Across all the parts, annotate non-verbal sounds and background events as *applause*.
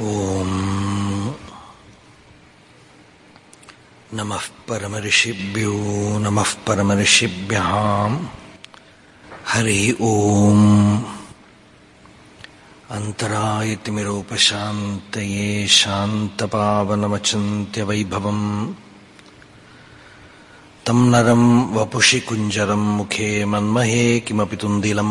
ॐ नमः परमऋषिभ्यो नमः परमऋषिभ्यः हरि ॐ अन्तरायतिमिरोपशान्तये शान्तपावनमचिन्त्यवैभवम्। तं नरं वपुषि कुञ्जरं मुखे मन्महे किमपि तुन्दिलं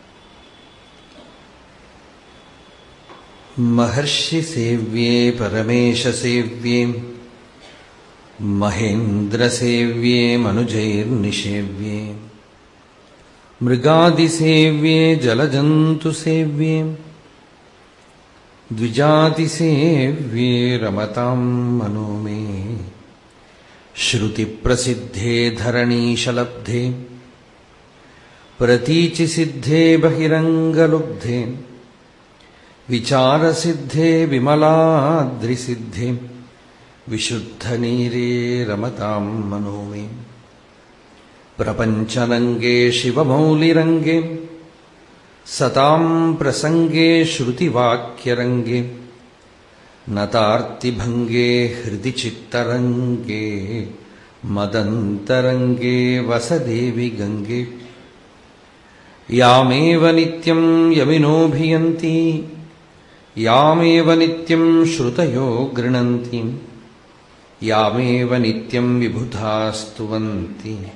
महर्षिसेव्ये परमेशसेव्ये महेन्द्रसेव्ये मनुजैर्निषेव्ये मृगादिसेव्ये जलजन्तुसेव्ये द्विजातिसेव्ये रमतां मनो मे श्रुतिप्रसिद्धे धरणीशलब्धे प्रतीचिसिद्धे बहिरङ्गलुब्धे विचारसिद्धे विमलाद्रिसिद्धे विशुद्धनीरे रमतां मनो मे प्रपञ्चरङ्गे शिवमौलिरङ्गे सतां प्रसङ्गे श्रुतिवाक्यरङ्गे नतार्तिभङ्गे हृदि चित्तरङ्गे मदन्तरङ्गे वसदेवि गङ्गे यामेव नित्यं यमिनोऽभियन्ति यामेव नित्यं श्रुतयो गृणन्ति। यामेव नित्यं विबुधा स्तुवन्ति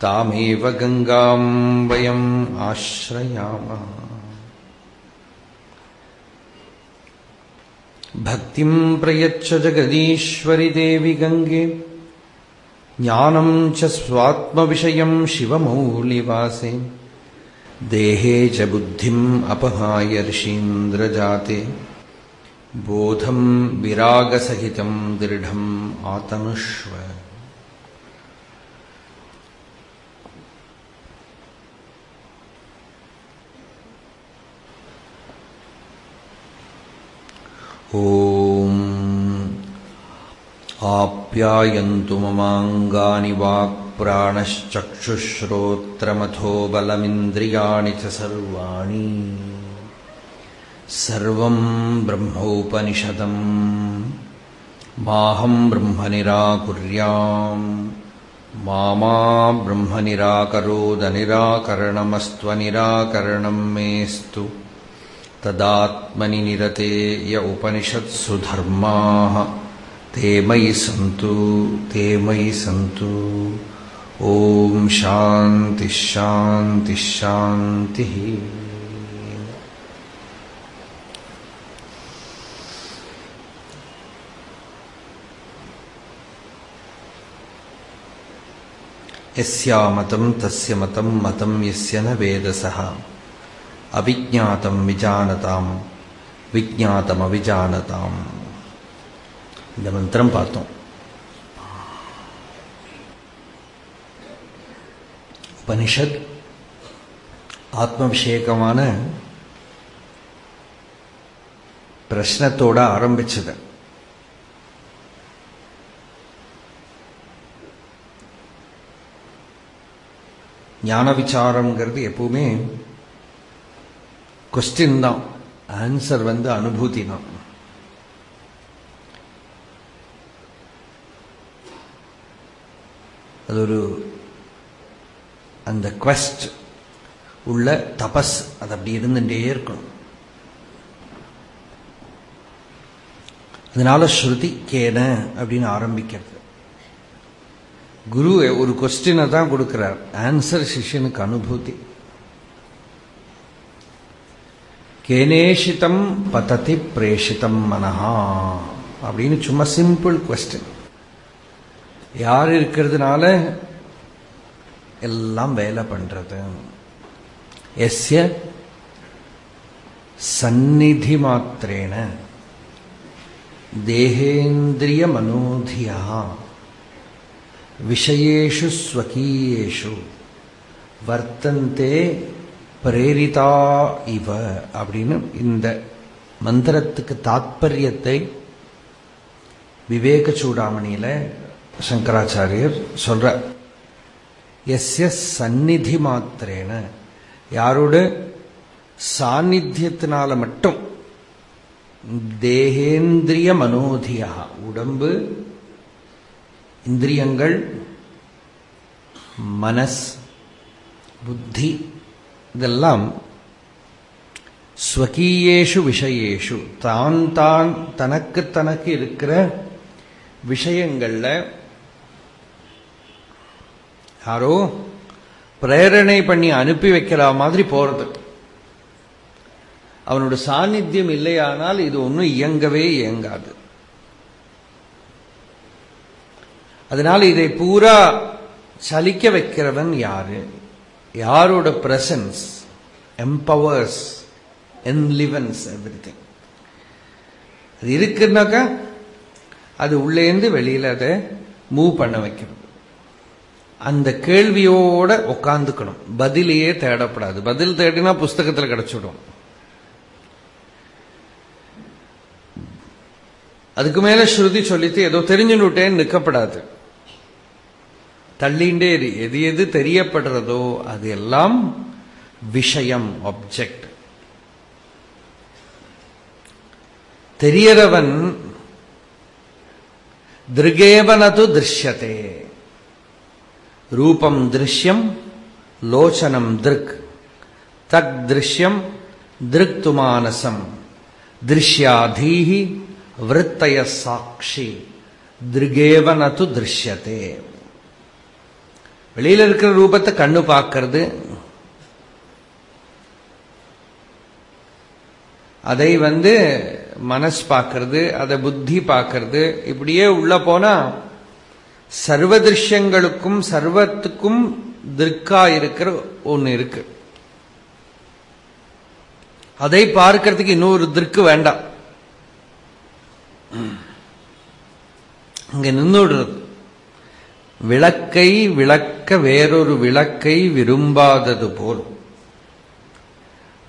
तामेव गङ्गां वयम् आश्रयामः। भक्तिं प्रयच्छ जगदीश्वरि देवि गङ्गे। ज्ञानं च स्वात्मविषयं शिवमौलिवासे देहे च बुद्धिम् अपहाय ऋषीन्द्रजाते। बोधं विरागसहितं दृढम् आतनुष्व। ॐ आप्यायन्तु ममाङ्गानि वाक्प्राणश्चक्षुश्रोत्रमथो बलमिन्द्रियाणि च सर्वाणि। सर्वं ब्रह्मोपनिषदम्। माहं ब्रह्म निराकुर्याम् मा मा ब्रह्म निराकरोदनिराकरणमस्त्वनिराकरणं मेऽस्तु। तदात्मनि निरते य उपनिषत्सु धर्माः। ते मयि सन्तु ते मयि सन्तु ॐ शान्तिः शान्तिः शान्तिः यस्यामतं तस्य मतं मतं यस्य न वेदसः அவிஜாத்தம் விஜானதாம் விஜாத்தம் அவிஜானதாம் இந்த மந்திரம் பார்த்தோம் உபனிஷத் ஆத்ம விஷயகமான பிரஷ்னத்தோட ஆரம்பிச்சது. ஞான விசாரம்ங்கிறது எப்பவுமே கொஸ்டின் தான். ஆன்சர் வந்து அனுபூதி தான். அது ஒரு அந்த குவஸ்ட் உள்ள தபஸ் அது அப்படி இருந்துட்டே இருக்கணும். அதனால ஸ்ருதி கேன அப்படின்னு ஆரம்பிக்கிறது. குரு ஒரு கொஸ்டினை தான் கொடுக்கிறார். ஆன்சர் சிஷ்யனுக்கு அனுபூதி. கேனேஷிதம் பததி பிரேஷிதம் மனஹா அப்படின்னு சும்மா சிம்பிள் கொஸ்டின் யார் இருக்கிறதுனால எல்லாம் வேலை பண்றது. எஸ்ய சந்நிதி மாத்திரேன தேகேந்திரிய மனோதியா விஷயேஷு ஸ்வகீயேஷு வர்த்தந்தே பிரேரிதா இவ அப்படின்னு இந்த மந்திரத்துக்கு தாத்பரியத்தை விவேக சூடாமணியில சங்கராச்சாரியர் சொல்ற எஸ்ய சந்நிதி மாத்திரேன யாரோட? சாநித்தியத்தினால மட்டும். தேகேந்திரிய மனோதியா. உடம்பு இந்திரியங்கள் மனஸ் புத்தி இதெல்லாம் ஸ்வகீயேஷு விஷயேஷு. தான் தான் தனக்கு தனக்கு இருக்கிற விஷயங்கள்ல யாரோ பிரேரணை பண்ணி அனுப்பி வைக்கிற மாதிரி போறது. அவனோட சாநித்தியம் இல்லையானால் இது ஒன்றும் இயங்கவே இயங்காது. அதனால இதை பூரா சலிக்க வைக்கிறவன் யாரு? யாரோட presence empowers enlivens everything அது இருக்குன்னாக்கா அது உள்ளேந்து வெளியில அதை மூவ் பண்ண வைக்கணும். அந்த கேள்வியோட உட்காந்துக்கணும் பதிலையே தேடப்படாது. பதில் தேடினா புஸ்தகத்தில் கிடைச்சிடும். அதுக்கு மேல ஸ்ருதி சொல்லித்து ஏதோ தெரிஞ்சுட்டேன்னு நிற்கப்படாது தள்ளிண்டே எது எது தெரியப்படுறதோ அது எல்லாம் விஷயம் ஆப்ஜெக்ட் தெரியறவன் திருகேவனது திருஷ்யத்தே ரூபம் திருஷ்யம் லோச்சனம் திருக். தக் திருஷ்யம் திருக்துமானசம். திருஷ்யாதீஹி விருத்தய சாட்சி திருகேவனது திருஷ்யத்தே வெளியில இருக்கிற ரூபத்தை கண்ணு பார்க்கறது. அதை வந்து மனசு பார்க்கறது அதை புத்தி பார்க்கறது. இப்படியே உள்ள போனா சர்வ திருஷ்யங்களுக்கும் சர்வத்துக்கும் திருக்கா இருக்கிற ஒன்று இருக்கு. அதை பார்க்கறதுக்கு இன்னொரு திருக்கு வேண்டாம். இங்க நின்றுடுறது விளக்கை விளக்க வேறொரு விளக்கை விரும்பாதது போல்.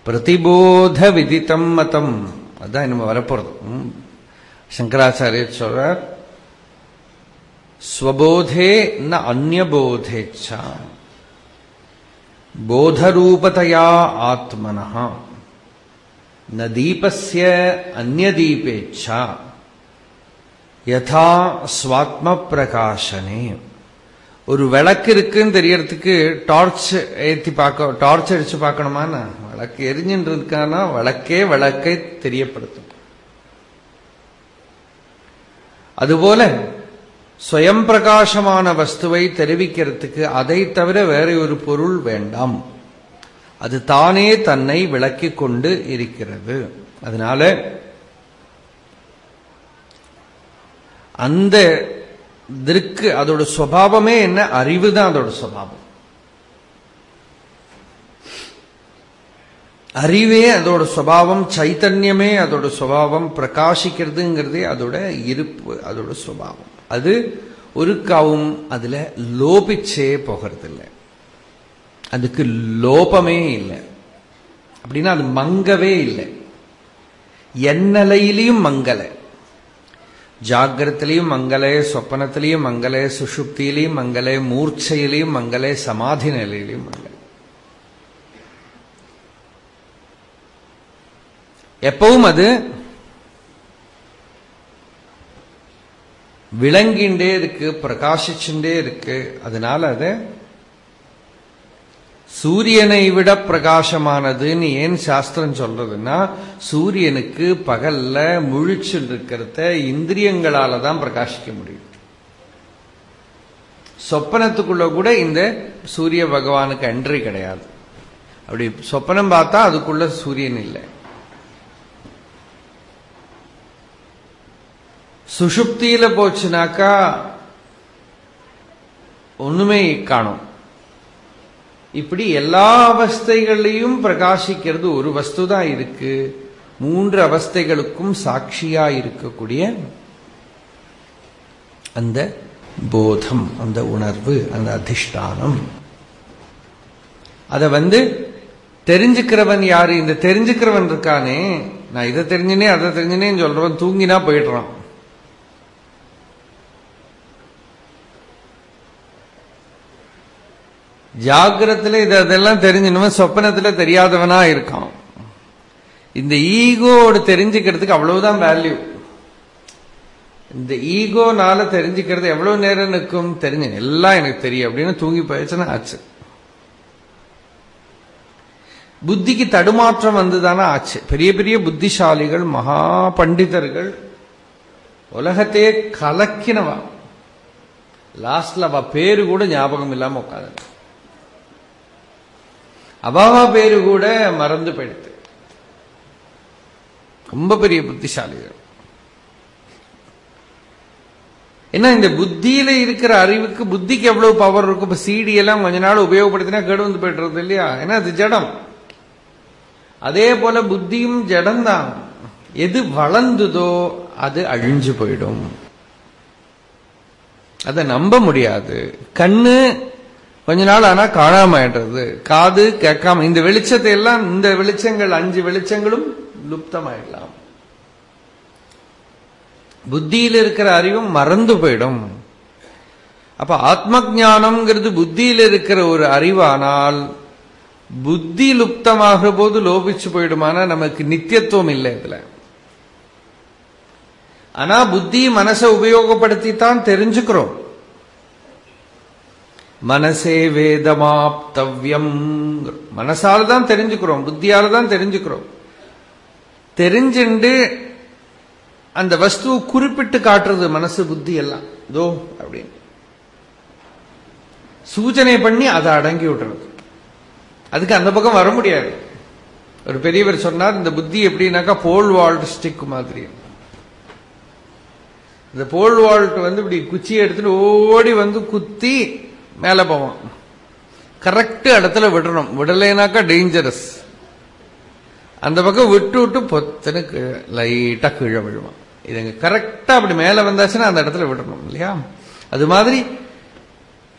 பிரதிபோத விதித்தம் மதம். அதான் நம்ம வரப்போறது. ம். சங்கராச்சாரியர் சொல்றார் ஸ்வபோதே ந அந்நபோதேச்சா. போதரூபதையா ஆத்மனா ந தீபஸ்ய அந்நதீபேச்சா. யதா ஸ்வாத்ம பிரகாசனே ஒரு விளக்கு இருக்குன்னு தெரியறதுக்கு டார்ச் ஏற்றி பார்க்க டார்ச் அடிச்சு பார்க்கணுமானா விளக்கு எரிஞ்சுட்டு இருக்கானா விளக்கே விளக்கை தெரியப்படுத்தும். அதுபோல ஸ்வயம் பிரகாசமான வஸ்துவை தெரிவிக்கிறதுக்கு அதை தவிர வேற ஒரு பொருள் வேண்டாம். அது தானே தன்னை விளக்கிக் கொண்டு இருக்கிறது. அதனால அந்த திருக்கு அதோட சுவாவமே என்ன? அறிவு தான் அதோட சுவாவம். அறிவே அதோட சுவாவம் சைத்தன்யமே அதோட சுவாவம் பிரகாசிக்கிறதுங்கிறதே அதோட இருப்பு அதோட சுவாவம். அது ஒருக்காவும் அதுல லோபிச்சே போகிறதில்லை. அதுக்கு லோபமே இல்லை. அப்படின்னா அது மங்கவே இல்லை. எந்நிலையிலையும் மங்கலை. ஜாகிரத்திலையும் மங்களே சொப்பனத்திலையும் மங்களே சுஷுப்தியிலையும் மங்களே மூர்ச்சையிலையும் மங்களே சமாதி நிலையிலையும் மங்களே எப்பவும் அது விளங்கிண்டே இருக்கு பிரகாசிச்சுட்டே இருக்கு. அதனால அது சூரியனை விட பிரகாசமானதுன்னு ஏன் சாஸ்திரம் சொல்றதுன்னா சூரியனுக்கு பகல்ல முழிச்சில் இருக்கிறத இந்திரியங்களால தான் பிரகாசிக்க முடியும். சொப்பனத்துக்குள்ள கூட இந்த சூரிய பகவானுக்கு அன்றி கிடையாது. அப்படி சொப்பனம் பார்த்தா அதுக்குள்ள சூரியன் இல்லை. சுஷுப்தியில போச்சுனாக்கா ஒண்ணுமே காணும். இப்படி எல்லா அவஸ்தைகளையும் பிரகாசிக்கிறது ஒரு வஸ்து தான் இருக்கு. மூன்று அவஸ்தைகளுக்கும் சாட்சியா இருக்கக்கூடிய அந்த போதம் அந்த உணர்வு அந்த அதிஷ்டானம். அத வந்து தெரிஞ்சுக்கிறவன் யாரு? இந்த தெரிஞ்சுக்கிறவன் இருக்கானே. நான் இதை தெரிஞ்சுனே அதை தெரிஞ்சினேன்னு சொல்றவன் தூங்கினா போயிடுறான். ஜாகிரத்தில் இது அதெல்லாம் தெரிஞ்சினவன் சொப்பனத்துல தெரியாதவனா இருக்கான். இந்த ஈகோடு தெரிஞ்சுக்கிறதுக்கு அவ்வளவுதான் வேல்யூ இந்த ஈகோனால தெரிஞ்சுக்கிறது எவ்வளவு நேரம் நிற்கும் தெரிஞ்சு எல்லாம் எனக்கு தெரியும் அப்படின்னு தூங்கி போயிடுச்சுன்னா ஆச்சு. புத்திக்கு தடுமாற்றம் வந்துதானே ஆச்சு. பெரிய பெரிய புத்திசாலிகள் மகா பண்டிதர்கள் உலகத்தையே கலக்கினவா. லாஸ்ட்ல அவ பேரு கூட ஞாபகம் இல்லாம உட்காந்து அபாவா பேரு கூட மறந்து போயிடுது. ரொம்ப பெரிய புத்திசாலிகள். ஏன்னா இந்த புத்தியில இருக்கிற அறிவுக்கு புத்திக்கு எவ்வளவு பவர் இருக்கும் இப்ப சிடி எல்லாம் கொஞ்ச நாள் உபயோகப்படுத்தினா கேடு வந்து போயிடுறது இல்லையா? ஏன்னா அது ஜடம். அதே போல புத்தியும் ஜடம்தான் எது வளர்ந்ததோ அது அழிஞ்சு போயிடும். அதை நம்ப முடியாது. கண்ணு கொஞ்ச நாள் ஆனா காணாம ஆயிடுறது காது கேட்காம இந்த வெளிச்சத்தை எல்லாம் இந்த வெளிச்சங்கள் அஞ்சு வெளிச்சங்களும் லுப்தமாயிடலாம். புத்தியில் இருக்கிற அறிவும் மறந்து போயிடும். அப்ப ஆத்ம ஜானம்ங்கிறது புத்தியில் இருக்கிற ஒரு அறிவானால் புத்தி லுப்தமாகிற போது லோபிச்சு போயிடுமானா நமக்கு நித்தியத்துவம் இல்லை இதுல. ஆனா புத்தி மனசை உபயோகப்படுத்தித்தான் தெரிஞ்சுக்கிறோம். மனசே வேதமாப்தவ்யம். மனசால தான் தெரிஞ்சுக்கிறோம் புத்தியால தான் தெரிஞ்சுக்கிறோம். தெரிஞ்சுண்டு அந்த வஸ்துவை குறிப்பிட்டு காட்டுறது மனசு புத்தி எல்லாம். இதோ அப்படின்னு. சூச்சனை பண்ணி அதை அடங்கி விடுறது. அதுக்கு அந்த பக்கம் வர முடியாது. ஒரு பெரியவர் சொன்னார் இந்த புத்தி எப்படின்னாக்கா போல் வால்ட் ஸ்டிக் மாதிரி. இந்த போல் வால்ட் வந்து இப்படி குச்சியை எடுத்துட்டு ஓடி வந்து குத்தி மேல போவான் கரெக்ட் இடத்துல விடணும். விடலைனாக்கா டேஞ்சரஸ் அந்த பக்கம் விட்டு விட்டு பொத்தனு லைட்டா கீழே விழுவான் இதுங்க கரெக்டா அப்படி மேல வந்தாச்சுன்னா அந்த இடத்துல விடணும் இல்லையா? அது மாதிரி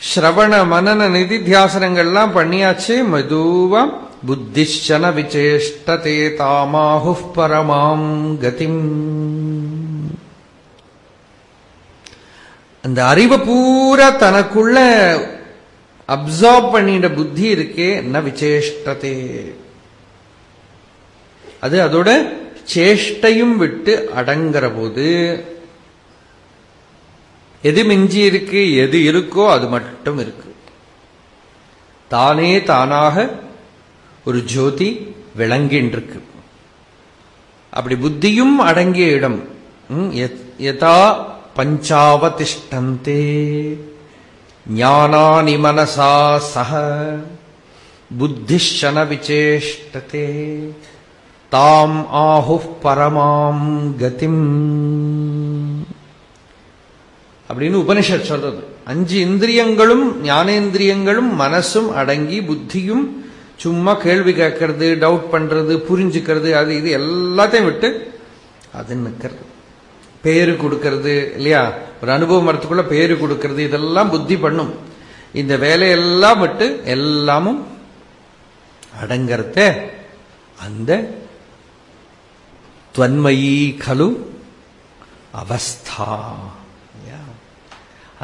ஸ்ரவண மனன நிதி தியாசனங்கள்லாம் பண்ணியாச்சு. மெதுவா புத்திஷன விசேஷ்டதே தாமாஹு பரமாம் கதிம். அந்த அறிவை பூரா தனக்குள்ள அப்சார்ப் பண்ணிட்ட புத்தி இருக்கே என்ன விசேஷ்டதே அது அதோட சேஷ்டையும் விட்டு அடங்குற போது எது மிஞ்சி இருக்கு எது இருக்கோ அது மட்டும் இருக்கு. தானே தானாக ஒரு ஜோதி விளங்கின்றிருக்கு. அப்படி புத்தியும் அடங்கிய இடம் யதா பஞ்சாவதிஷ்டந்தே ஞானானி மனசா சக புத்திஷன விசேஷ்டதே தாம் ஆஹு பரமாம் கதிம் அப்படின்னு உபனிஷத் சொல்றது அஞ்சு இந்திரியங்களும் ஞானேந்திரியங்களும் மனசும் அடங்கி புத்தியும் சும்மா கேள்வி கேட்கறது டவுட் பண்றது புரிஞ்சுக்கிறது அது இது எல்லாத்தையும் விட்டு அது நிற்கிறது பேரு கொடுக்கறது இல்லையா? ஒரு அனுபவம் வரத்துக்குள்ள பேரு கொடுக்கறது இதெல்லாம் புத்தி பண்ணும். இந்த வேலையெல்லாம் விட்டு எல்லாமும் அடங்கறத அந்த துவன்மயி கலு அவஸ்தா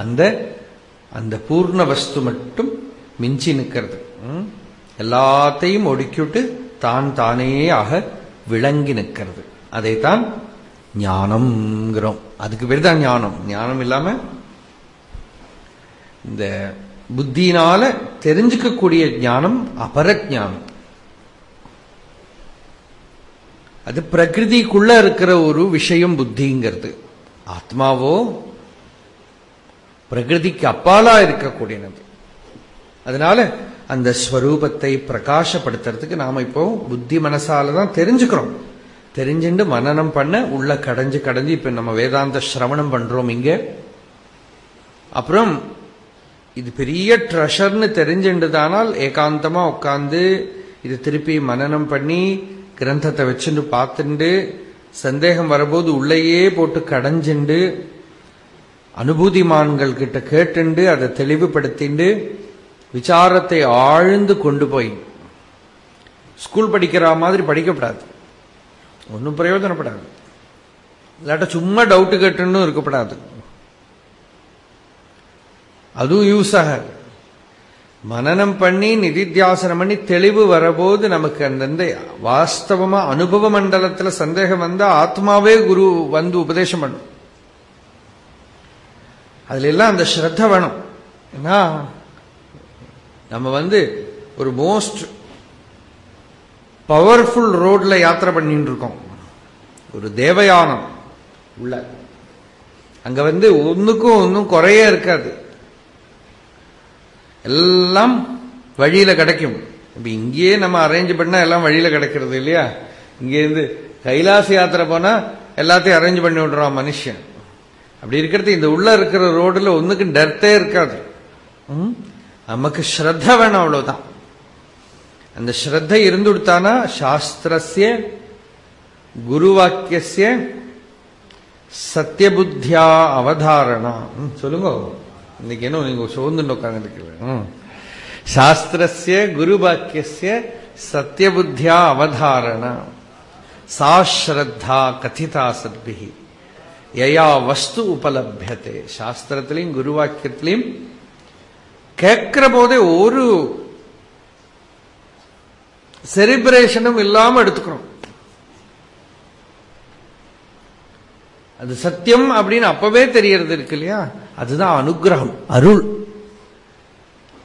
அந்த அந்த பூர்ண வஸ்து மட்டும் மிஞ்சி நிற்கிறது. எல்லாத்தையும் ஒடுக்கிவிட்டு தான் தானே ஆக விளங்கி நிற்கிறது. அதைத்தான் ஞானம்ங்கிறோம். அதுக்கு பேர் தான் ஞானம். ஞானம் இல்லாம இந்த புத்தினால தெரிஞ்சுக்கக்கூடிய ஞானம் அபரஜானம். அது பிரகிருதிக்குள்ள இருக்கிற ஒரு விஷயம் புத்திங்கிறது. ஆத்மாவோ பிரகிருதிக்கு அப்பாலா இருக்கக்கூடியது அதனால அந்த ஸ்வரூபத்தை பிரகாசப்படுத்துறதுக்கு நாம இப்போ புத்தி மனசால தான் தெரிஞ்சுக்கிறோம். தெரிஞ்சுண்டு மனநம் பண்ண உள்ள கடைஞ்சு கடைஞ்சு இப்ப நம்ம வேதாந்த சிரவணம் பண்றோம் இங்க. அப்புறம் இது பெரிய ட்ரெஷர்னு தெரிஞ்சுண்டுதானால் ஏகாந்தமா உட்காந்து இது திருப்பி மனநம் பண்ணி கிரந்தத்தை வச்சுட்டு பார்த்துண்டு சந்தேகம் வரும்போது உள்ளேயே போட்டு கடைஞ்சுண்டு அனுபூதிமான்கள் கிட்ட கேட்டுண்டு அதை தெளிவுபடுத்திண்டு விசாரத்தை ஆழ்ந்து கொண்டு போய். ஸ்கூல் படிக்கிற மாதிரி படிக்கப்படாது. ஒன்றும் பிரயோஜனப்படாது. இல்லாட்ட சும்மா டவுட்டு கேட்டுன்னு இருக்கப்படாது. அதுவும் யூஸ் ஆகாது. மனநம் பண்ணி நிதித்தியாசனம் பண்ணி தெளிவு வரபோது நமக்கு அந்தந்த வாஸ்தவமா அனுபவ மண்டலத்துல சந்தேகம் வந்தா ஆத்மாவே குரு வந்து உபதேசம் பண்ணும். அதுல எல்லாம் அந்த ஸ்ரத்த வேணும். ஏன்னா நம்ம வந்து ஒரு மோஸ்ட் பவர்ஃபுல் ரோட்ல யாத்திரை பண்ணிட்டு இருக்கோம் ஒரு தேவயானம் உள்ள. அங்க வந்து ஒன்றுக்கும் ஒன்றும் குறைய இருக்காது. எல்லாம் வழியில கிடைக்கும். இப்ப இங்கேயே நம்ம அரேஞ்ச் பண்ணா எல்லாம் வழியில கிடைக்கிறது இல்லையா? இங்கேருந்து கைலாச யாத்திரை போனா எல்லாத்தையும் அரேஞ்ச் பண்ணி விடுறான் மனுஷன். அப்படி இருக்கிறது இந்த உள்ள இருக்கிற ரோடுல ஒன்றுக்கும் டர்த்தே இருக்காது. ம்? நமக்கு ஸ்ரத்த வேணும் அவ்வளவுதான். அந்த ஸ்ரத்த இருந்து கொடுத்தானா சாஸ்திரஸ்ய குருவாக்கிய சத்தியபுத்தியா அவதாரணா ம், சொல்லுங்க இன்னைக்கு என்ன நீங்க சோர்ந்துட்டு உட்காந்துருக்கீங்க சாஸ்திரஸ்ய குருவாக்கிய சத்தியபுத்தியா அவதாரணா சா ஸ்ரத்தா கதிதா சத்பிகி யயா வஸ்து உபலபியத்தை சாஸ்திரத்திலையும் குருவாக்கியத்திலையும் கேட்கிற போதே ஒரு செலிப்ரேஷனும் இல்லாம எடுத்துக்கிறோம். அது சத்தியம் அப்படின்னு அப்பவே தெரியறது இருக்கு இல்லையா? அதுதான் அனுகிரகம் அருள்.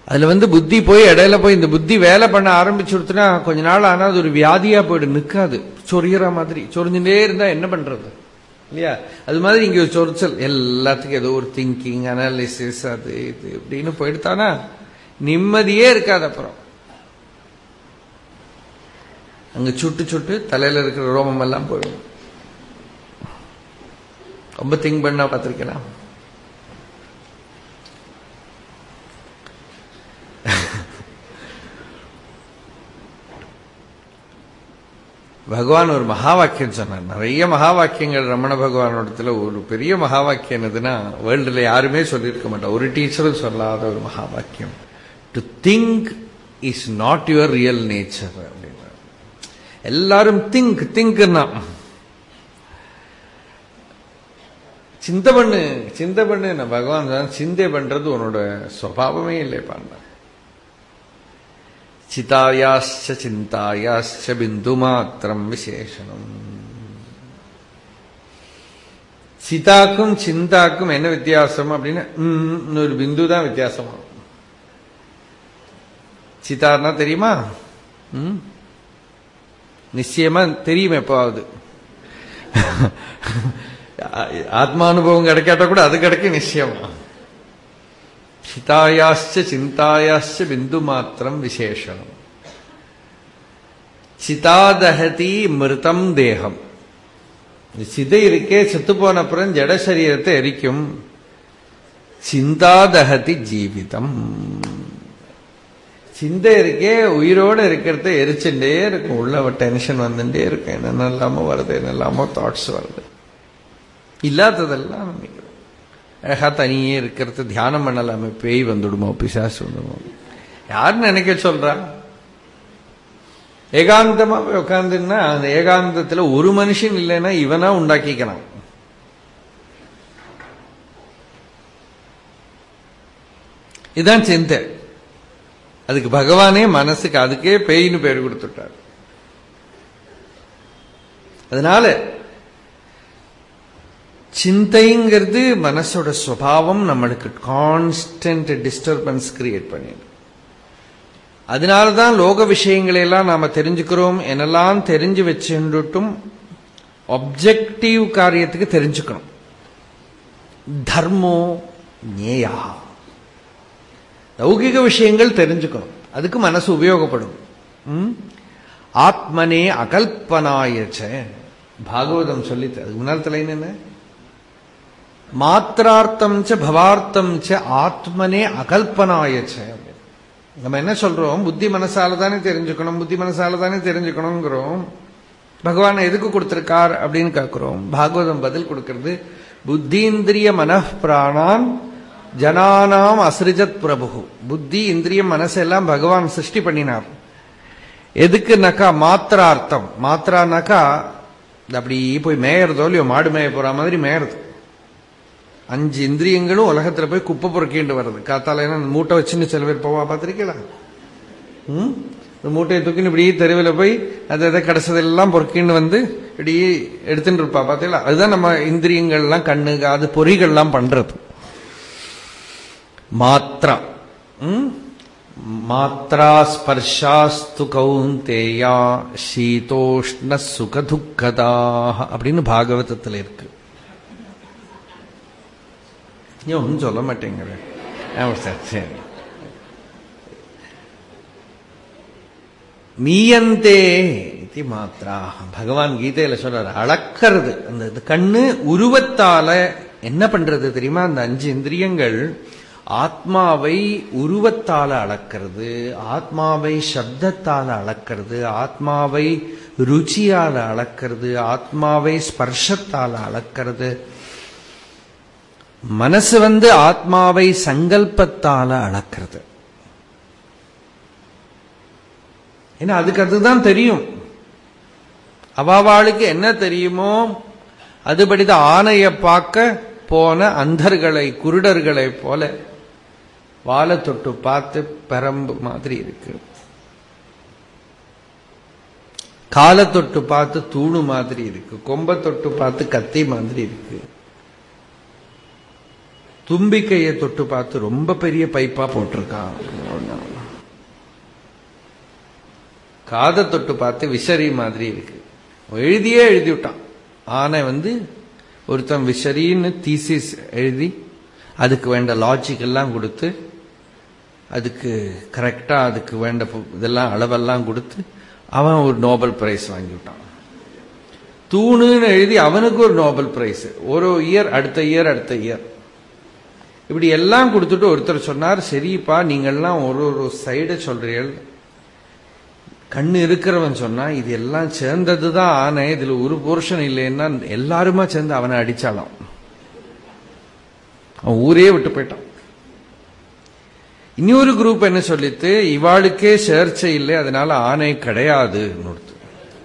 அதுல வந்து புத்தி போய் இடையில போய் இந்த புத்தி வேலை பண்ண ஆரம்பிச்சுடுத்துனா கொஞ்ச நாள் ஆனா அது ஒரு வியாதியா போயிடு நிக்காது. சொரியிற மாதிரி சொரிஞ்சுட்டே இருந்தா என்ன பண்றது? இல்லையா? அது மாதிரி இங்க ஒரு சொரிச்சல். எல்லாத்துக்கும் ஏதோ ஒரு திங்கிங் அனாலிசிஸ் அது இது இப்படின்னு போயிடுத்தானா? நிம்மதியே இருக்காது அப்புறம். அங்க சுட்டு சுட்டு தலையில இருக்கிற ரோமம் எல்லாம் போயிடும். ரொம்ப திங்க் பண்ண பார்த்திருக்கலாம். பகவான் ஒரு மகா வாக்கியம் சொன்னார். நிறைய மகா வாக்கியங்கள் ரமண பகவானோடத்துல ஒரு பெரிய மகா வாக்கியம் என்னதுன்னா வேர்ல்டுல யாருமே சொல்லியிருக்க மாட்டோம் ஒரு டீச்சரும் சொல்லாத ஒரு மகா வாக்கியம் to think is not your real nature எல்லாரும் திங்க் திங்க்னா சிந்தை பண்ணு சிந்தை பண்ணு நான் பகவான் தான் சிந்தை பண்றது உன்னோட சுவாவமே இல்லைப்பான் சிதாயாச்ச சிந்தாயாச்ச பிந்து மாத்திரம் விசேஷனம். சிதாக்கும் சிந்தாக்கும் என்ன வித்தியாசம் அப்படின்னா ஒரு பிந்து தான் வித்தியாசமா சிதார்னா தெரியுமா? ம்? நிச்சயமா தெரியும் எப்பாவது ஆத்மானுபவம் கிடைக்காட்ட கூட அது கிடைக்கும் நிச்சயமா. சிதாயாச்ச சிந்தாயாச்ச பிந்து மாத்திரம் விசேஷனம் சிதாதகதி மிருதம் தேகம். சிதை இருக்கே செத்து போன அப்புறம் ஜட சரீரத்தை எரிக்கும். சிந்தாதகதி ஜீவிதம். சிந்தை இருக்கே உயிரோடு இருக்கிறத எரிச்சுட்டே இருக்கும். உள்ள டென்ஷன் வந்துட்டே இருக்கும். என்னென்ன இல்லாமல் வருது என்னெல்லாமோ தாட்ஸ் வருது. இல்லாததெல்லாம் நினைக்கிறோம். அழகா தனியே இருக்கிறது தியானம் பண்ணலாமே. பேய் வந்துடுமோ பிசாசு வந்துடுமோ? யார் நினைக்க சொல்றா? ஏகாந்தமா போய் உட்காந்துன்னா அந்த ஏகாந்தத்துல ஒரு மனுஷன் இல்லைன்னா இவனா உண்டாக்கிக்கலாம். இதுதான் சிந்தை. அதுக்கு பகவானே மனசுக்கு அதுக்கே பேயின்னு பேர் கொடுத்துட்டார். அதனால சிந்தைங்கிறது மனசோட சுவாவம் நம்மளுக்கு கான்ஸ்டன்ட் டிஸ்டர்பன்ஸ் கிரியேட் பண்ணிடும். அதனாலதான் லோக விஷயங்களை எல்லாம் நாம தெரிஞ்சுக்கிறோம் என்னெல்லாம் தெரிஞ்சு வச்சுட்டும் ஒப்ஜெக்டிவ் காரியத்துக்கு தெரிஞ்சுக்கணும். தர்மோ ஞேயா. லௌகிக விஷயங்கள் தெரிஞ்சுக்கணும். அதுக்கு மனசு உபயோகப்படும். ம்? ஆத்மனே அகல்பனாயச்ச. பாகவதம் சொல்லி அதுக்கு முன்னால் என்ன? மாத்திரார்த்தம் ச பவார்த்தம் ச ஆத்மனே அகல்பனாயச்ச. நம்ம என்ன சொல்றோம்? புத்தி மனசால தானே தெரிஞ்சுக்கணும் புத்தி மனசால தானே தெரிஞ்சுக்கணுங்கிறோம் பகவான் எதுக்கு கொடுத்திருக்கார் அப்படின்னு கேட்கிறோம் பாகவதம் பதில் கொடுக்கிறது புத்தீந்திரிய மனப்பிராணான் ஜனானாம் அசிரிஜத் பிரபு புத்தி இந்திரியம் மனசெல்லாம் பகவான் சிருஷ்டி பண்ணினார். எதுக்குனாக்கா மாத்திரார்த்தம்? மாத்திரானாக்கா அப்படி போய் மேயறதோ இல்லையோ மாடு மேய போற மாதிரி மேயறது. அஞ்சு இந்திரியங்களும் உலகத்துல போய் குப்பை பொறுக்கிண்டு வருது காத்தால ஏன்னா மூட்டை வச்சுன்னு சில பேர் போவா பார்த்திருக்கீங்களா? ம்? இந்த மூட்டையை தூக்கின்னு இப்படி தெருவில் போய் அதை எதை கிடைச்சதெல்லாம் பொறுக்கின்னு வந்து இப்படி எடுத்துட்டு இருப்பா பார்த்தீங்களா அதுதான் நம்ம இந்திரியங்கள்லாம் கண்ணு அது பொறிகள்லாம் பண்றது. மாத்ரா. மாத்ரா ஸ்பர்ஷாஸ்து கௌந்தேயா சீதோஷ்ண சுகதுக்கதாக அப்படின்னு பாகவதத்தில் இருக்கு. ஒன்றும் சொல்ல மாட்டேங்கிற. சரி சரி. மீயந்தே இது மாத்ரா. பகவான் கீதையில சொல்றாரு அளக்கிறது. அந்த இது கண்ணு உருவத்தால என்ன பண்றது தெரியுமா? அந்த அஞ்சு இந்திரியங்கள் ஆத்மாவை உருவத்தால அளக்கிறது ஆத்மாவை சப்தத்தால அளக்கிறது ஆத்மாவை ருச்சியால அளக்கிறது ஆத்மாவை ஸ்பர்ஷத்தால அளக்கிறது. மனசு வந்து ஆத்மாவை சங்கல்பத்தால அளக்கிறது. ஏன்னா அதுக்கு அதுதான் தெரியும். அவாவாளுக்கு என்ன தெரியுமோ அதுபடிதான் ஆணைய பார்க்க போன அந்தர்களை குருடர்களை போல வாழை தொட்டு பார்த்து பெரம்பு மாதிரி இருக்கு. காலை தொட்டு பார்த்து தூணு மாதிரி இருக்கு. கொம்ப தொட்டு பார்த்து கத்தி மாதிரி இருக்கு. தும்பிக்கையை தொட்டு பார்த்து ரொம்ப பெரிய பைப்பா போட்டிருக்கான். காதை தொட்டு பார்த்து விசரி மாதிரி இருக்கு. எழுதியே எழுதி விட்டான் ஆனை வந்து ஒருத்தன் விசரின்னு தீசிஸ் எழுதி அதுக்கு வேண்ட லாஜிக் எல்லாம் கொடுத்து அதுக்கு கரெக்டாக அதுக்கு வேண்ட இதெல்லாம் அளவெல்லாம் கொடுத்து அவன் ஒரு நோபல் பிரைஸ் வாங்கி விட்டான். தூணுன்னு எழுதி அவனுக்கு ஒரு நோபல் பிரைஸ் ஒரு இயர் அடுத்த இயர் அடுத்த இயர் இப்படி எல்லாம் கொடுத்துட்டு ஒருத்தர் சொன்னார் சரிப்பா நீங்கள்லாம் ஒரு ஒரு சைடை சொல்றீர்கள். கண்ணு இருக்கிறவன் சொன்னா இது எல்லாம் சேர்ந்தது தான் ஆனை இதுல ஒரு போர்ஷன் இல்லைன்னா எல்லாருமா சேர்ந்து அவனை அடிச்சாலாம். அவன் ஊரே விட்டு போயிட்டான். இன்னொரு குரூப் என்ன சொல்லித்து இவாளுக்கே சேர்ச்சை இல்லை அதனால ஆணை கிடையாது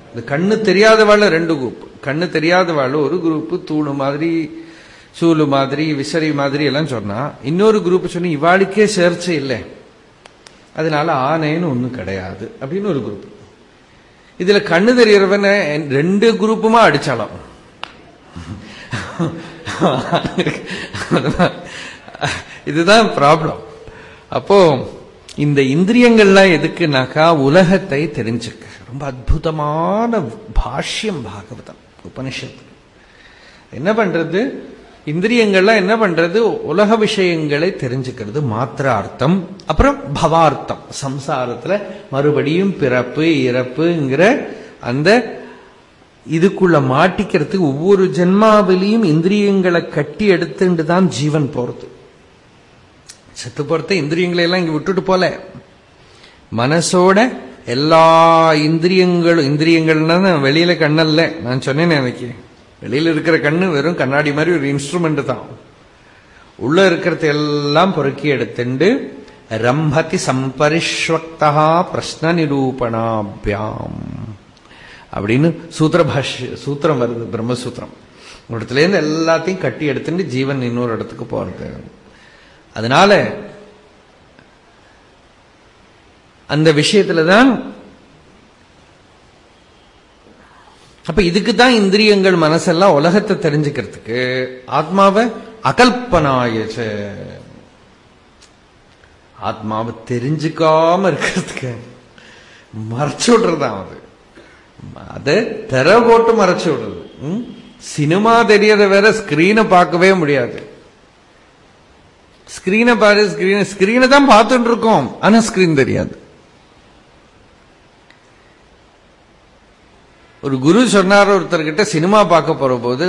இந்த கண்ணு தெரியாதவாள் ரெண்டு குரூப் கண்ணு தெரியாதவாள் ஒரு குரூப் தூணு மாதிரி சூலு மாதிரி விசரி மாதிரி எல்லாம் சொன்னா இன்னொரு குரூப் சொன்ன இவாளுக்கே சேர்ச்சை இல்லை. அதனால ஆணைன்னு ஒன்றும் கிடையாது அப்படின்னு ஒரு குரூப் இதுல கண்ணு தெரியறவன ரெண்டு குரூப்புமா அடிச்சாலும். *laughs* இதுதான் ப்ராப்ளம் அப்போ இந்த இந்திரியங்கள்லாம் எதுக்குனாக்கா உலகத்தை தெரிஞ்சுக்க. ரொம்ப அற்புதமான பாஷ்யம் பாகவதம் உபனிஷத்து. என்ன பண்றது? இந்திரியங்கள்லாம் என்ன பண்றது? உலக விஷயங்களை தெரிஞ்சுக்கிறது மாத்திர அர்த்தம் அப்புறம் பவார்த்தம். சம்சாரத்துல மறுபடியும் பிறப்பு இறப்புங்கிற அந்த இதுக்குள்ள மாட்டிக்கிறதுக்கு ஒவ்வொரு ஜென்மாவிலையும் இந்திரியங்களை கட்டி எடுத்துட்டு தான் ஜீவன் போறது. செத்து போறத இந்திரியங்களை எல்லாம் இங்க விட்டுட்டு போல. மனசோட எல்லா இந்திரியங்களும் இந்திரியங்கள்னா வெளியில கண்ணல்ல. நான் சொன்னேன் எனக்கு வெளியில இருக்கிற கண்ணு வெறும் கண்ணாடி மாதிரி ஒரு இன்ஸ்ட்ருமெண்ட் தான். உள்ள இருக்கிறத எல்லாம் பொறுக்கி எடுத்துண்டு ரம்பதி சம்பரிஷ்வக்தா பிரஷ்ன நிரூபணாபியாம். அப்படின்னு சூத்திர பாஷ்ய சூத்திரம் வருது பிரம்மசூத்திரம். ஒரு இடத்துல இருந்து எல்லாத்தையும் கட்டி எடுத்துட்டு ஜீவன் இன்னொரு இடத்துக்கு போறது. அதனால அந்த விஷயத்துல தான் அப்ப இதுக்கு தான் இந்திரியங்கள் மனசெல்லாம் உலகத்தை தெரிஞ்சுக்கிறதுக்கு ஆத்மாவை அகல்பனாயச்ச. ஆத்மாவை தெரிஞ்சுக்காம இருக்கிறதுக்கு மறைச்சு விடுறதுதான் அது. அதை தெர போட்டு மறைச்சு விடுறது. சினிமா தெரியறத வேற ஸ்கிரீனை பார்க்கவே முடியாது. ஸ்கிரீனை பாரு ஸ்கிரீன் ஸ்கிரீனை தான் பார்த்துட்டு இருக்கோம் ஆனா ஸ்கிரீன் தெரியாது. ஒரு குரு சொன்னார் ஒருத்தர்கிட்ட சினிமா பார்க்க போற போது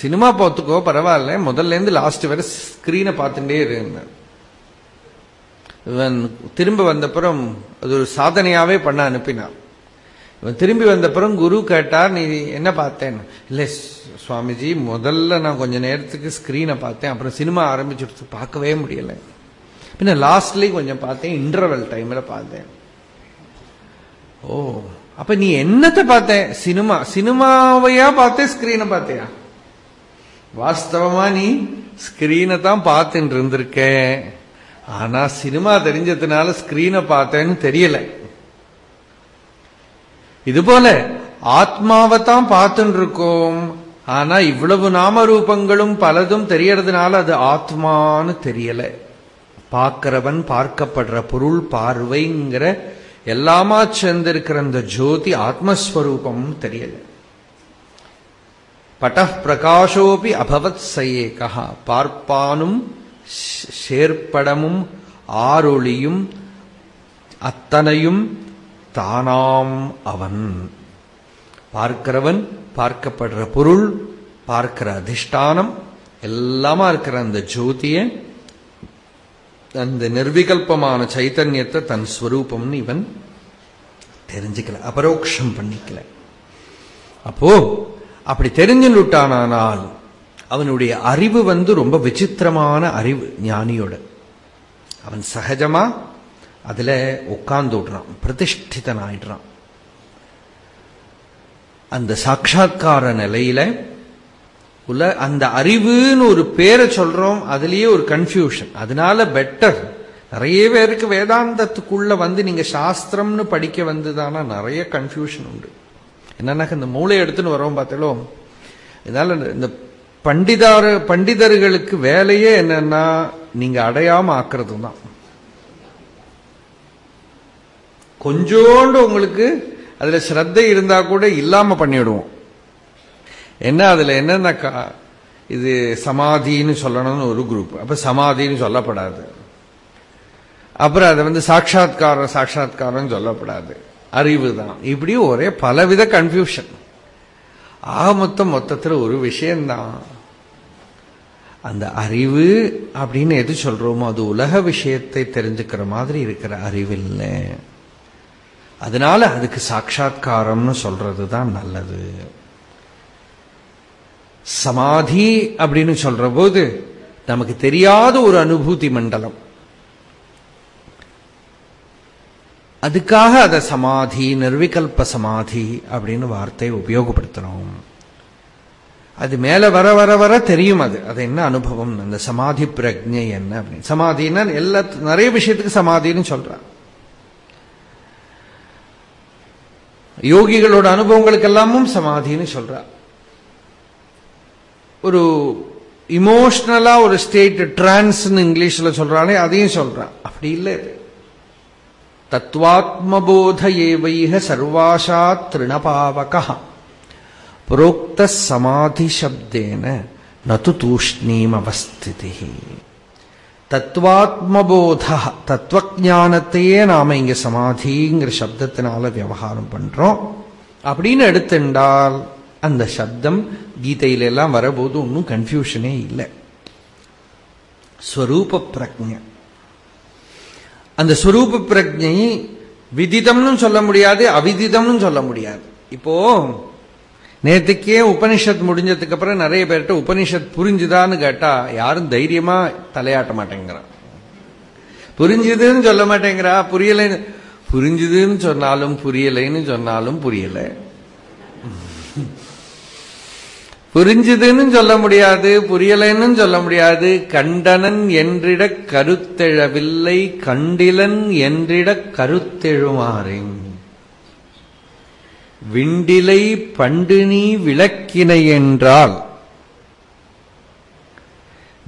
சினிமா பார்த்துக்கோ பரவாயில்ல. முதல்ல இருந்து லாஸ்ட் வரை ஸ்கிரீனை பார்த்துட்டே இருந்தேன் இவன் திரும்ப வந்தப்புறம் அது ஒரு சாதனையாவே பண்ண அனுப்பினான். திரும்பி வந்தப்புறம் குரு கேட்டார் நீ என்ன பார்த்தேன்னு இல்லை சுவாமிஜி முதல்ல நான் கொஞ்ச நேரத்துக்கு ஸ்கிரீனை பார்த்தேன். அப்புறம் சினிமா ஆரம்பிச்சுட்டு பார்க்கவே முடியலை. பின்ன லாஸ்ட்லேயும் கொஞ்சம் பார்த்தேன். இன்டர்வல் டைமில் பார்த்தேன். ஓ அப்ப நீ என்னத்தை பார்த்தேன்? சினிமா சினிமாவையா பார்த்தேன் ஸ்கிரீனை பார்த்தியா? வாஸ்தவமா நீ ஸ்கிரீனை தான் பார்த்துட்டு இருந்திருக்க ஆனா சினிமா தெரிஞ்சதுனால ஸ்கிரீனை பார்த்தேன்னு தெரியலை. இது போல ஆத்மாவை தான் பார்த்துட்டு இருக்கோம் ஆனா இவ்வளவு நாமரூபங்களும் பலதும் தெரியறதுனால அது ஆத்மான்னு தெரியல. பார்க்கிறவன் பார்க்கப்படுற பொருள் பார்வைங்கிற எல்லாமா சேர்ந்திருக்கிற அந்த ஜோதி ஆத்மஸ்வரூபம் தெரியல. பட பிரகாஷோபி அபவத் சையேகா பார்ப்பானும் சேர்ப்படமும் ஆரொளியும் அத்தனையும் தானாம் அவன். பார்க்கிறவன் பார்க்கப்படுற பொருள் பார்க்கிற அதிஷ்டானம் எல்லாமா இருக்கிற அந்த ஜோதிய அந்த நிர்விகல்பமான சைத்தன்யத்தை தன் ஸ்வரூபம்னு இவன் தெரிஞ்சுக்கல அபரோக்ஷம் பண்ணிக்கல. அப்போ அப்படி தெரிஞ்சுட்டானால் அவனுடைய அறிவு வந்து ரொம்ப விசித்திரமான அறிவு ஞானியோட. அவன் சகஜமா அதுல உட்கார்ந்து விடுறான் பிரதிஷ்டிதன் ஆயிடுறான் அந்த சாட்சா்கார நிலையில உள்ள அந்த அறிவுன்னு ஒரு பேரை சொல்றோம் அதுலயே ஒரு கன்ஃபியூஷன் அதனால பெட்டர் நிறைய பேருக்கு வேதாந்தத்துக்குள்ள வந்து நீங்க சாஸ்திரம்னு படிக்க வந்துதானா நிறைய கன்ஃபியூஷன் உண்டு. என்னன்னா இந்த மூளை எடுத்துன்னு வரோம் பார்த்தாலும் இதனால இந்த பண்டிதார பண்டிதர்களுக்கு வேலையே என்னன்னா நீங்க அடையாம ஆக்குறது தான் கொஞ்சோண்டு உங்களுக்கு அதுல ஸ்ரத்தை இருந்தா கூட இல்லாம பண்ணிவிடுவோம் என்ன அதுல என்னன்னாக்கா இது சமாதின்னு சொல்லணும்னு ஒரு குரூப் அப்ப சமாதின்னு சொல்லப்படாது. அப்புறம் அதை வந்து சாட்சா்காரம் சாட்சா்காரம் சொல்லப்படாது. அறிவு தான். இப்படி ஒரே பலவித கன்ஃபியூஷன் ஆக மொத்தம் மொத்தத்தில் ஒரு விஷயம்தான். அந்த அறிவு அப்படின்னு எது சொல்றோமோ அது உலக விஷயத்தை தெரிஞ்சுக்கிற மாதிரி இருக்கிற அறிவு இல்லை அதனால அதுக்கு சாட்சா்காரம்னு சொல்றது தான் நல்லது. சமாதி அப்படின்னு சொல்ற போது நமக்கு தெரியாத ஒரு அனுபூதி மண்டலம். அதுக்காக அதை சமாதி நிர்விகல்ப சமாதி அப்படின்னு வார்த்தையை உபயோகப்படுத்துறோம் அது மேல வர வர வர தெரியும் அது. அது என்ன அனுபவம்? அந்த சமாதி பிரஜை என்ன அப்படின்னு. சமாதின்னா எல்லா நிறைய விஷயத்துக்கு சமாதின்னு சொல்றான் யோகிகளோட அனுபவங்களுக்கு எல்லாமும் சமாதின்னு சொல்றார் ஒரு இமோஷனலா ஒரு ஸ்டேட் டிரான்ஸ்னு இங்கிலீஷ்ல சொல்றானே அதையும் சொல்றான் அப்படி இல்லை தத்வாத்மபோத ஏவைக சர்வாஷாத் திருணபாவக புரோக்த சமாதி சப்தேன நது தூஷ்ணீம் அவஸ்திதி தத்துவாத்மபோத தத்துவஜானத்தையே நாம இங்க சமாதிங்கிற சப்தத்தினால விவகாரம் பண்றோம். அப்படின்னு எடுத்துண்டால் அந்த சப்தம் கீதையில எல்லாம் வரபோது ஒன்றும் கன்ஃபியூஷனே இல்லை. ஸ்வரூப பிரஜை அந்த ஸ்வரூப பிரஜை விதிதம்னு சொல்ல முடியாது அவிதிதம்னு சொல்ல முடியாது. இப்போ நேற்றுக்கே உபனிஷத் முடிஞ்சதுக்கு அப்புறம் நிறைய பேர்கிட்ட உபனிஷத் புரிஞ்சுதான்னு கேட்டா யாரும் தைரியமா தலையாட்ட மாட்டேங்கிறான் புரிஞ்சுதுன்னு சொல்ல மாட்டேங்கிறா. புரியலைன்னு புரிஞ்சுதுன்னு சொன்னாலும் புரியலைன்னு சொன்னாலும் புரியல. புரிஞ்சுதுன்னு சொல்ல முடியாது புரியலைன்னு சொல்ல முடியாது. கண்டனன் என்றிட கருத்தெழவில்லை கண்டிலன் என்றிட கருத்தெழுமாறேன் விண்டிலை பண்டினி விளக்கினை என்றால்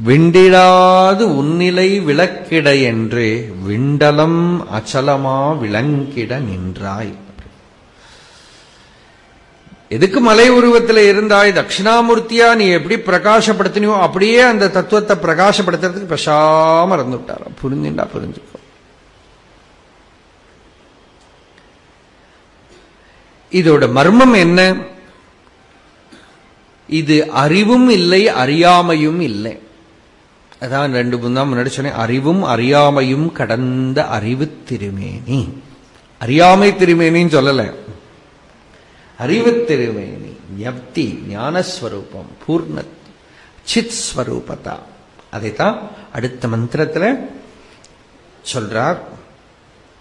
விண்டிடாது உன்னிலை விளக்கிட என்று விண்டலம் அச்சலமா விளங்கிட நின்றாய். எதுக்கு மலை உருவத்தில் இருந்தாய்? தட்சிணாமூர்த்தியா? நீ எப்படி பிரகாசப்படுத்தினியோ அப்படியே அந்த தத்துவத்தை பிரகாசப்படுத்துறதுக்கு பெஷாம இருந்துட்டாரா புரிஞ்சுண்டா? புரிஞ்சுக்கோ. இதோட மர்மம் என்ன? இது அறிவும் இல்லை அறியாமையும் இல்லை. அதான் ரெண்டு மூணு தான் முன்னாடி சொன்னேன். அறிவும் அறியாமையும் கடந்த அறிவு திருமேனி. அறியாமை திருமேனின்னு சொல்லல. அறிவு திருமேனி ஞப்தி ஞானஸ்வரூபம் பூர்ண சித் ஸ்வரூபதா அதைத்தான் அடுத்த மந்திரத்துல சொல்றார்.